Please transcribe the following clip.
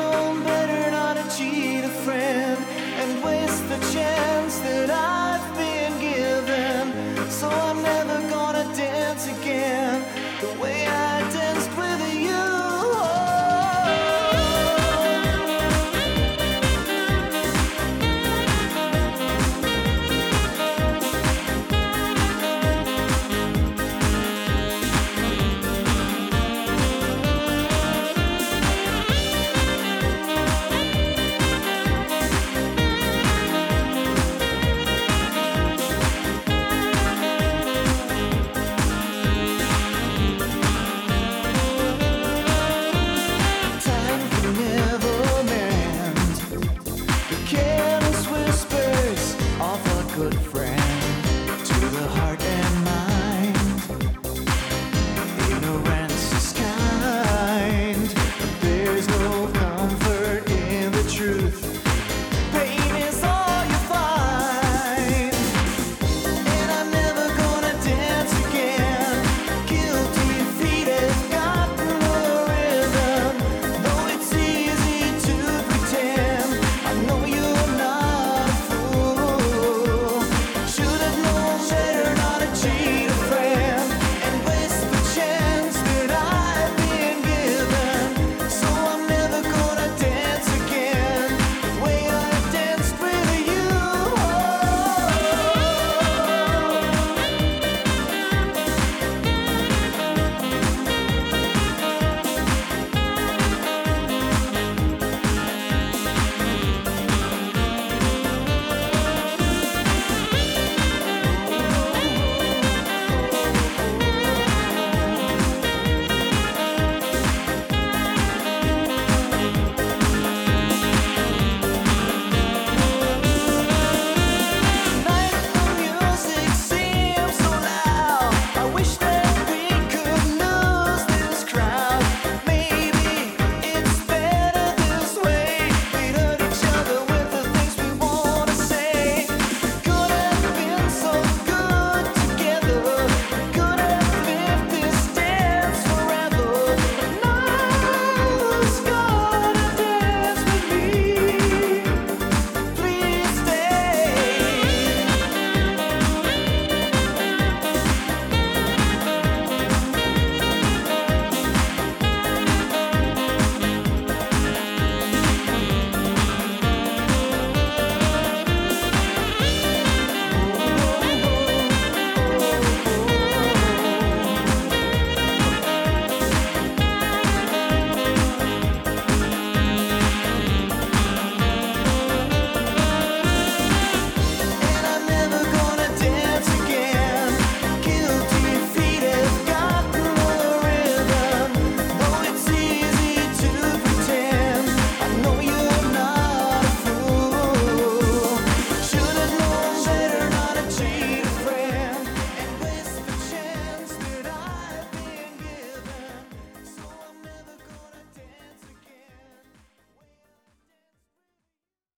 known better not to cheat a friend and waste the chance that I.